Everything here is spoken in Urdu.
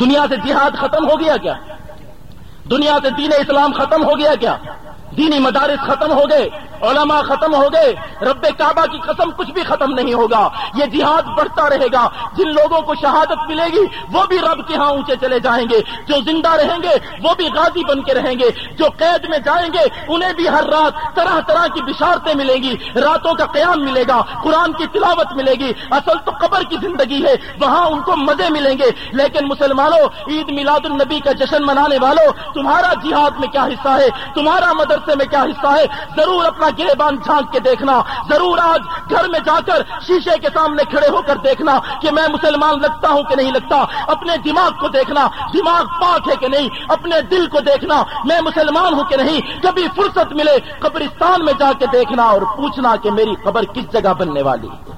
دنیا سے جہاد ختم ہو گیا کیا؟ دنیا سے دین اسلام ختم ہو گیا کیا؟ دینی مدارس ختم ہو گئے، علماء ختم ہو گئے، رب کعبہ کی قسم کچھ بھی ختم نہیں ہوگا۔ یہ جہاد بڑھتا رہے گا، جن لوگوں کو شہادت ملے گی، وہ بھی رب کے ہاں اونچے چلے جائیں گے۔ جو زندہ رہیں گے، وہ بھی غازی بن کے رہیں گے۔ جو قید میں جائیں گے، انہیں بھی ہر رات طرح طرح کی بشارتیں ملیں گی۔ راتوں کا قیام ملے گا، قرآن کی تلاوت ملے گی۔ اصل تو قبر کی زندگی ہے، وہاں ان کو مزے ملیں گے۔ لیکن مسلمانوں، عید میلاد النبی کا جشن منانے والوں، تمہارا جہاد میں کیا حصہ ہے؟ تمہارا مدرسے میں کیا حصہ ہے؟ ضرور اپنا گرے باندھ جھانک کے دیکھنا۔ ضرور آج گھر میں جا کر شیشے کے سامنے کھڑے ہو کر دیکھنا کہ میں مسلمان لگتا ہوں کہ نہیں لگتا۔ اپنے دماغ کو دیکھنا، دماغ پاک ہے کہ نہیں؟ اپنے دل کو دیکھنا، میں مسلمان ہوں کہ نہیں؟ کبھی فرصت ملے قبرستان میں جا کے دیکھنا اور پوچھنا کہ میری خبر کس جگہ بننے والی ہے؟